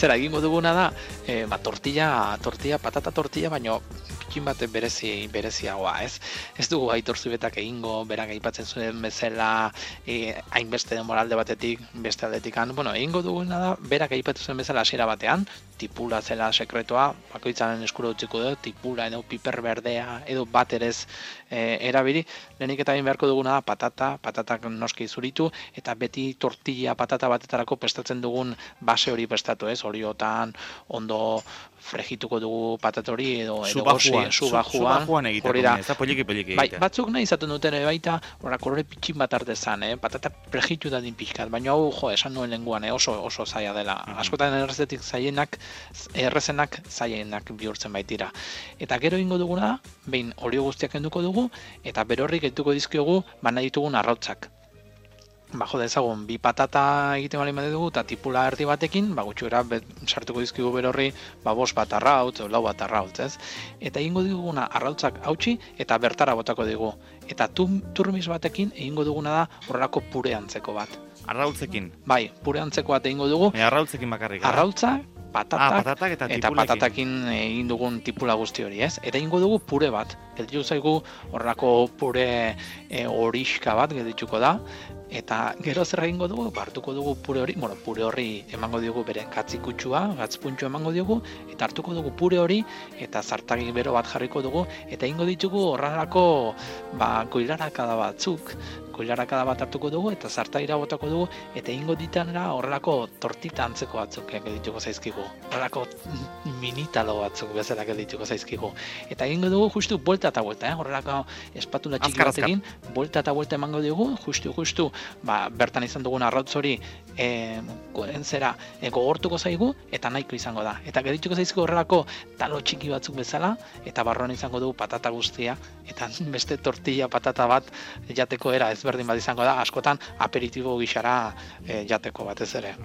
zera egingo duguna da, e, ba, tortilla, tortilla, patata tortilla, baino pikin bat berezi, bereziagoa, ez? Ez dugu aitor zubetak egingo, berak aipatzen zuen bezala, e, hainbeste demoralde batetik, beste aldetik, bueno, egingo duguna da, berak aipatu zen bezala hasiera batean, tipula zela sekretoa, bakoitzaren eskuro utziko du, tipula edo piper berdea, edo baterez e, erabili, lehenik eta egin beharko duguna da patata, patatak noski zuritu, eta beti tortilla patata batetarako prestatzen dugun base hori prestatu, ez? Horiotan, ondo frejituko dugu patata hori edo edo gosi, subajuan egiteko, ez da poliki poliki bai, batzuk nahi izaten duten ere baita, ora kolore pitxin bat artezan, eh? patata frejitu da din pixkat, baina hau, jo, esan nuen lenguan, eh? oso, oso zaila dela. Mm -hmm. Askotan errezetik zaienak, errezenak zaienak bihurtzen baitira. Eta gero ingo duguna, behin olio guztiak enduko dugu, eta berorrik entuko dizkiogu, baina ditugun arrautzak ba, jode ezagun, bi patata egiten bali dugu, eta tipula erdi batekin, ba, gutxura, sartuko dizkigu berorri, ba, bos bat arrautz, lau bat arrautz, ez? Eta egingo diguna arrautzak hautsi, eta bertara botako digu. Eta tum, turmis batekin egingo duguna da horrelako pure antzeko bat. Arrautzekin? Bai, pure antzeko bat egingo dugu. E, arrautzekin bakarrik. Arrautza, patatak, ah, patatak eta, eta patatakin egin dugun tipula guzti hori, ez? Eta ingo dugu pure bat. Gelditu zaigu horrelako pure e, horiska bat geldituko da, eta gero zer egingo dugu, hartuko dugu pure hori, bueno, pure hori emango diogu bere katzikutsua, gatzpuntxo emango diogu, eta hartuko dugu pure hori, eta zartagi bero bat jarriko dugu, eta ingo ditugu horrelako ba, goilarakada batzuk, koilarakada bat hartuko dugu eta zartaira botako dugu eta ingo ditanera horrelako tortita antzeko batzuk dituko zaizkigu. Horrelako minitalo batzuk bezala dituko zaizkigu. Eta egingo dugu justu buelta eta buelta, eh? horrelako espatula txiki batekin, buelta eta buelta emango dugu, justu, justu, ba, bertan izan dugun arrautz hori e, zera e, gogortuko zaigu eta nahiko izango da. Eta gedituko zaizkigu horrelako talo txiki batzuk bezala eta barroan izango dugu patata guztia eta beste tortilla patata bat jateko era ez ezberdin bat izango da, askotan aperitibo gixara e, jateko batez ere.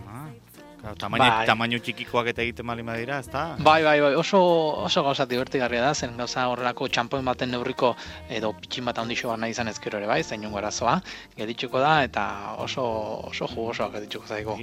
Tamaino, bai. tamaino txikikoak eta egiten mali madira, ez da? Bai, bai, bai, oso, oso gauza divertigarria da, zen gauza horrelako txampoen baten neurriko edo pitxin bat handixo bat nahi izan ezkero ere bai, zein jungo arazoa, geditxuko da, eta oso, oso jugosoak geditxuko zaigu.